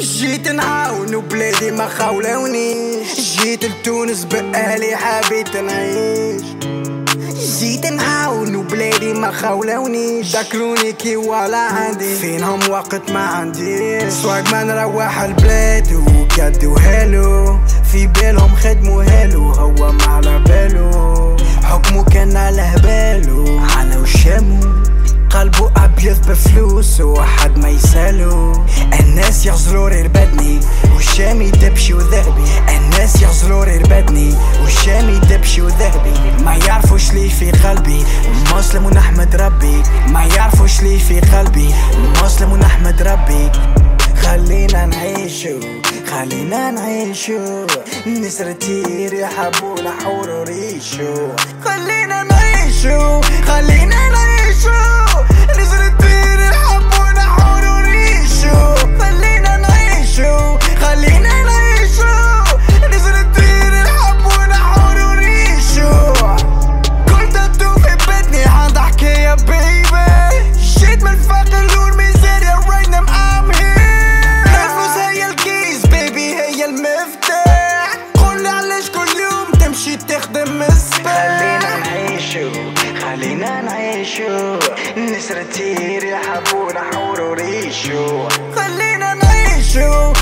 جيت نعاون وبلادي ما خاولونيش. جيت لتونس بقالي حبيت نعيش. جيت نعاون وبلادي ما خاولونيش ذكروني كي ولا عندي. فينهم وقت ما عندي. سواق ما نروح البلاد وقدو هالو في بالهم خدمو هالو هو ما على بالو. حكمو كان على بالو. على وشامو قلبو أبيض بفلوس وحد ما يسألو. الناس يغزلو رير بدني وشامي دبشي وذهبي. الناس يغزلو رير بدني وشامي دبشي وذهبي. في قلبي. مسلم ونحمد ربي. ما يعرفوش لي في قلبي. مسلم ونحمد ربي. خلينا نعيشو خلينا نعيشو. نسرتي ريحبونا حور وريشو خلينا خلينا نعيشو خلينا نعيشو نسرتي ريحة بونا حور وريشو. خلينا نعيشو